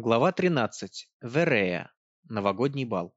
Глава 13. Верея. Новогодний бал.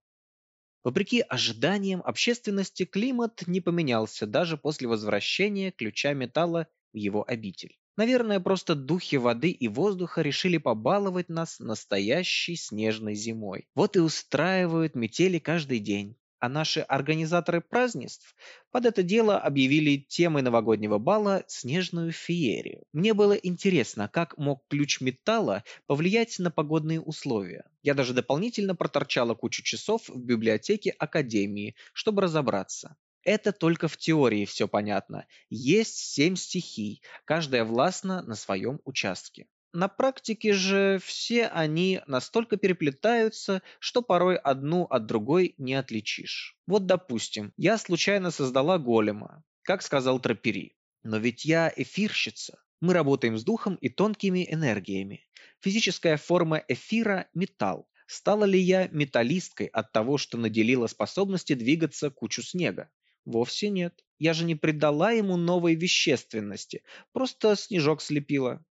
Вопреки ожиданиям общественности, климат не поменялся даже после возвращения ключа металла в его обитель. Наверное, просто духи воды и воздуха решили побаловать нас настоящей снежной зимой. Вот и устраивают метели каждый день а наши организаторы празднеств под это дело объявили темой новогоднего бала снежную феерию. Мне было интересно, как мог ключ металла повлиять на погодные условия. Я даже дополнительно проторчала кучу часов в библиотеке Академии, чтобы разобраться. Это только в теории все понятно. Есть семь стихий, каждая властна на своем участке. На практике же все они настолько переплетаются, что порой одну от другой не отличишь. Вот допустим, я случайно создала голема, как сказал Трапери. Но ведь я эфирщица. Мы работаем с духом и тонкими энергиями. Физическая форма эфира – металл. Стала ли я металлисткой от того, что наделила способности двигаться кучу снега? Вовсе нет. Я же не придала ему новой вещественности, просто снежок слепила.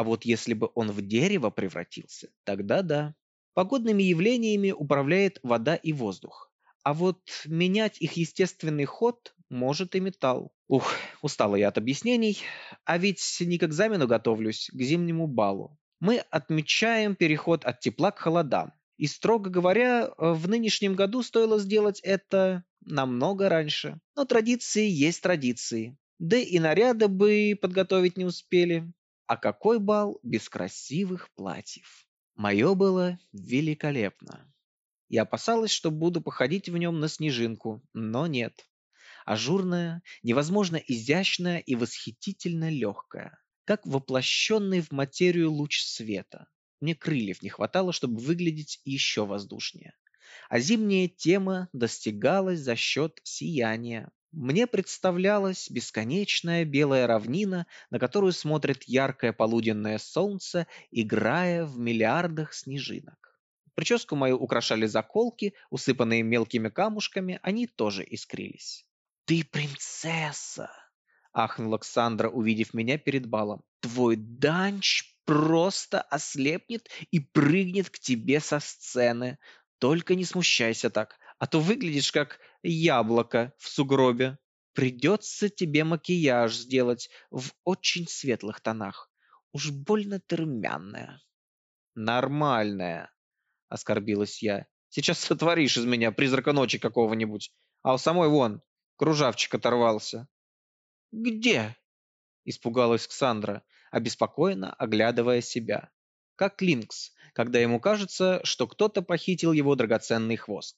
А вот если бы он в дерево превратился, тогда да. Погодными явлениями управляет вода и воздух. А вот менять их естественный ход может и металл. Ух, устала я от объяснений. А ведь не к экзамену готовлюсь, к зимнему балу. Мы отмечаем переход от тепла к холодам. И, строго говоря, в нынешнем году стоило сделать это намного раньше. Но традиции есть традиции. Да и наряды бы подготовить не успели. А какой бал без красивых платьев? Мое было великолепно. Я опасалась, что буду походить в нем на снежинку, но нет. Ажурная, невозможно изящная и восхитительно легкая, как воплощенный в материю луч света. Мне крыльев не хватало, чтобы выглядеть еще воздушнее. А зимняя тема достигалась за счет сияния. Мне представлялась бесконечная белая равнина, на которую смотрит яркое полуденное солнце, играя в миллиардах снежинок. Прическу мою украшали заколки, усыпанные мелкими камушками, они тоже искрились. «Ты принцесса!» — ахнула Александра, увидев меня перед балом. «Твой данч просто ослепнет и прыгнет к тебе со сцены. Только не смущайся так, а то выглядишь как яблоко в сугробе. Придется тебе макияж сделать в очень светлых тонах. Уж больно ты румяная. Нормальная, оскорбилась я. Сейчас сотворишь из меня призрака ночи какого-нибудь, а у самой вон кружавчик оторвался. Где? Испугалась Ксандра, обеспокоенно оглядывая себя. Как Линкс, когда ему кажется, что кто-то похитил его драгоценный хвост.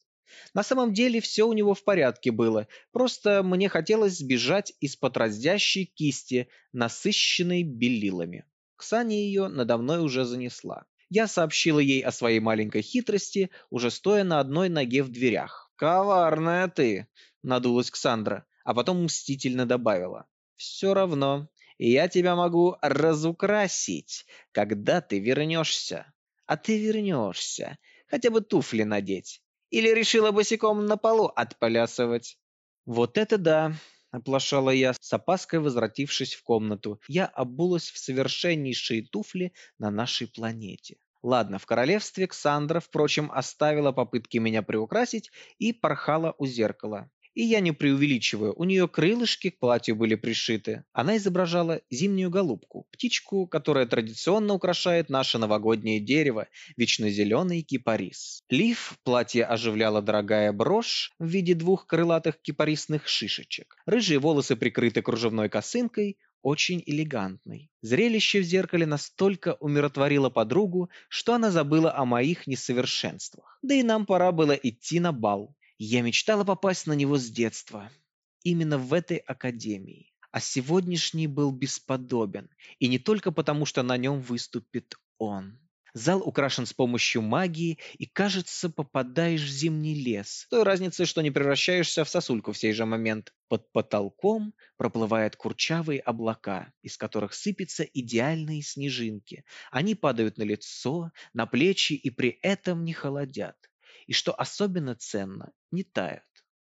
На самом деле все у него в порядке было, просто мне хотелось сбежать из-под раздящей кисти, насыщенной белилами. Ксания ее надо мной уже занесла. Я сообщила ей о своей маленькой хитрости, уже стоя на одной ноге в дверях. «Коварная ты!» — надулась Ксандра, а потом мстительно добавила. «Все равно, я тебя могу разукрасить, когда ты вернешься. А ты вернешься, хотя бы туфли надеть. Или решила босиком на полу отплясывать? Вот это да, оплошала я, с опаской возвратившись в комнату. Я обулась в совершеннейшие туфли на нашей планете. Ладно, в королевстве Ксандра, впрочем, оставила попытки меня приукрасить и порхала у зеркала. И я не преувеличиваю, у нее крылышки к платью были пришиты. Она изображала зимнюю голубку, птичку, которая традиционно украшает наше новогоднее дерево, вечно зеленый кипарис. Лиф платье оживляла дорогая брошь в виде двух крылатых кипарисных шишечек. Рыжие волосы прикрыты кружевной косынкой, очень элегантной. Зрелище в зеркале настолько умиротворило подругу, что она забыла о моих несовершенствах. Да и нам пора было идти на бал. Я мечтала попасть на него с детства. Именно в этой академии. А сегодняшний был бесподобен. И не только потому, что на нем выступит он. Зал украшен с помощью магии, и, кажется, попадаешь в зимний лес. Той разницей, что не превращаешься в сосульку в сей же момент. Под потолком проплывают курчавые облака, из которых сыпятся идеальные снежинки. Они падают на лицо, на плечи и при этом не холодят и, что особенно ценно, не тают.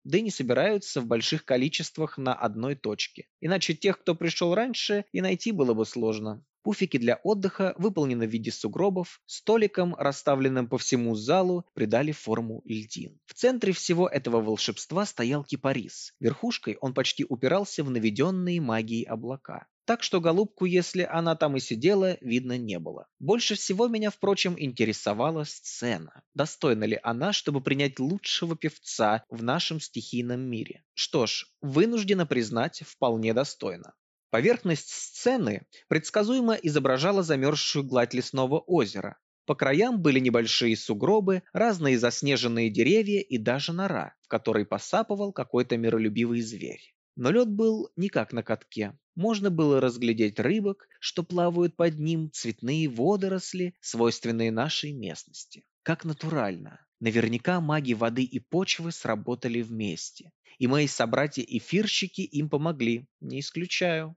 Да и не собираются в больших количествах на одной точке. Иначе тех, кто пришел раньше, и найти было бы сложно. Пуфики для отдыха выполнены в виде сугробов, столиком, расставленным по всему залу, придали форму льдин. В центре всего этого волшебства стоял кипарис. Верхушкой он почти упирался в наведенные магией облака. Так что голубку, если она там и сидела, видно не было. Больше всего меня, впрочем, интересовала сцена. Достойна ли она, чтобы принять лучшего певца в нашем стихийном мире? Что ж, вынуждена признать, вполне достойна. Поверхность сцены предсказуемо изображала замерзшую гладь лесного озера. По краям были небольшие сугробы, разные заснеженные деревья и даже нора, в которой посапывал какой-то миролюбивый зверь. Но лед был не как на катке. Можно было разглядеть рыбок, что плавают под ним, цветные водоросли, свойственные нашей местности. Как натурально. Наверняка маги воды и почвы сработали вместе. И мои собратья-эфирщики им помогли, не исключаю.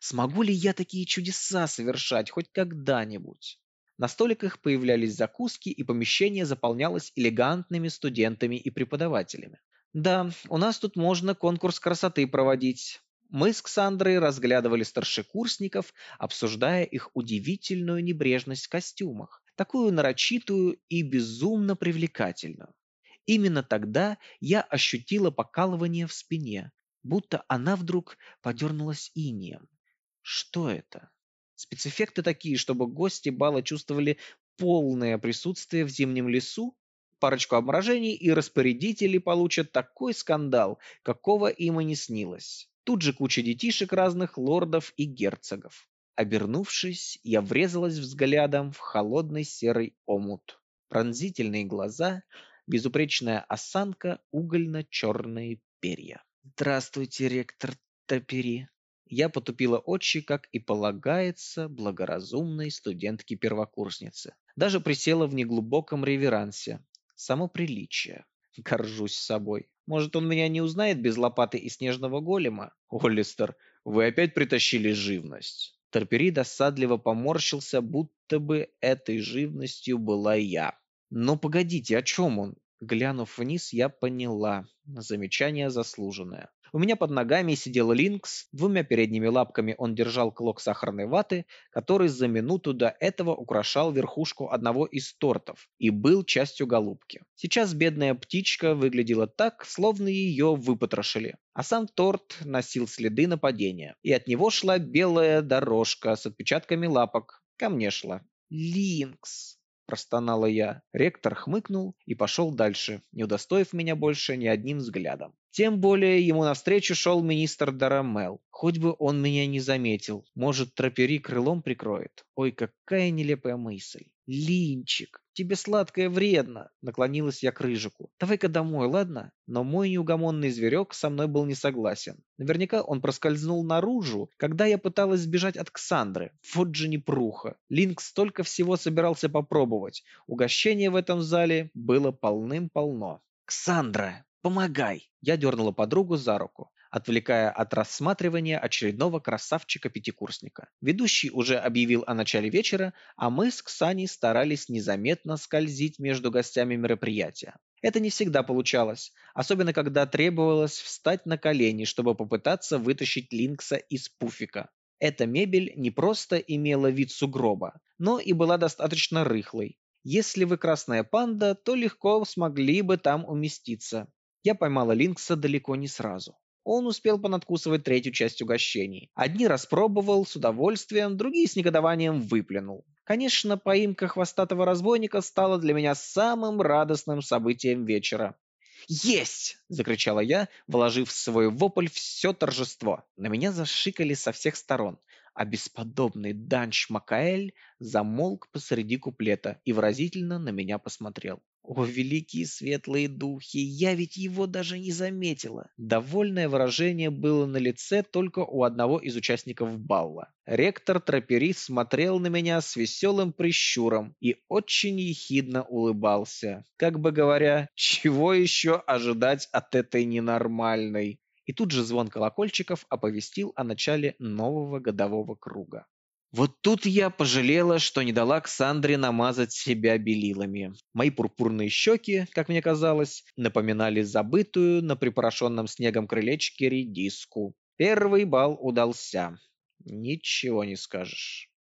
Смогу ли я такие чудеса совершать хоть когда-нибудь? На столиках появлялись закуски, и помещение заполнялось элегантными студентами и преподавателями. Да, у нас тут можно конкурс красоты проводить. Мы с Ксандрой разглядывали старшекурсников, обсуждая их удивительную небрежность в костюмах, такую нарочитую и безумно привлекательную. Именно тогда я ощутила покалывание в спине, будто она вдруг подернулась инеем. Что это? Спецэффекты такие, чтобы гости бала чувствовали полное присутствие в зимнем лесу? Парочку обморожений и распорядители получат такой скандал, какого им и не снилось. Тут же куча детишек разных лордов и герцогов. Обернувшись, я врезалась взглядом в холодный серый омут. Пронзительные глаза, безупречная осанка, угольно-черные перья. «Здравствуйте, ректор Топери», я потупила очи, как и полагается благоразумной студентке-первокурснице. Даже присела в неглубоком реверансе. Само приличие. Горжусь собой. Может, он меня не узнает без лопаты и снежного голема? Олистер, вы опять притащили живность. Торпери досадливо поморщился, будто бы этой живностью была я. Но погодите, о чем он? Глянув вниз, я поняла. Замечание заслуженное. У меня под ногами сидел Линкс, двумя передними лапками он держал клок сахарной ваты, который за минуту до этого украшал верхушку одного из тортов и был частью голубки. Сейчас бедная птичка выглядела так, словно ее выпотрошили. А сам торт носил следы нападения, и от него шла белая дорожка с отпечатками лапок. Ко мне шла. Линкс простонала я. Ректор хмыкнул и пошел дальше, не удостоив меня больше ни одним взглядом. Тем более ему навстречу шел министр Дарамел. Хоть бы он меня не заметил. Может, тропери крылом прикроет. Ой, какая нелепая мысль. Линчик, тебе сладкое вредно, наклонилась я к Рыжику. Давай-ка домой, ладно? Но мой неугомонный зверек со мной был не согласен. Наверняка он проскользнул наружу, когда я пыталась сбежать от Ксандры. Вот же непруха. Линк столько всего собирался попробовать. Угощение в этом зале было полным-полно. «Ксандра, помогай!» Я дернула подругу за руку отвлекая от рассматривания очередного красавчика-пятикурсника. Ведущий уже объявил о начале вечера, а мы с Ксаней старались незаметно скользить между гостями мероприятия. Это не всегда получалось, особенно когда требовалось встать на колени, чтобы попытаться вытащить Линкса из пуфика. Эта мебель не просто имела вид сугроба, но и была достаточно рыхлой. Если вы красная панда, то легко смогли бы там уместиться. Я поймала Линкса далеко не сразу. Он успел понадкусывать третью часть угощений. Одни распробовал с удовольствием, другие с негодованием выплюнул. Конечно, поимка хвостатого разбойника стала для меня самым радостным событием вечера. «Есть!» – закричала я, вложив в свой вопль все торжество. На меня зашикали со всех сторон, а бесподобный Данч Макаэль замолк посреди куплета и выразительно на меня посмотрел. О, великие светлые духи, я ведь его даже не заметила. Довольное выражение было на лице только у одного из участников балла. Ректор Тропери смотрел на меня с веселым прищуром и очень ехидно улыбался, как бы говоря, чего еще ожидать от этой ненормальной. И тут же звон колокольчиков оповестил о начале нового годового круга. Вот тут я пожалела, что не дала Ксандре намазать себя белилами. Мои пурпурные щеки, как мне казалось, напоминали забытую на припорошенном снегом крылечке редиску. Первый бал удался. Ничего не скажешь.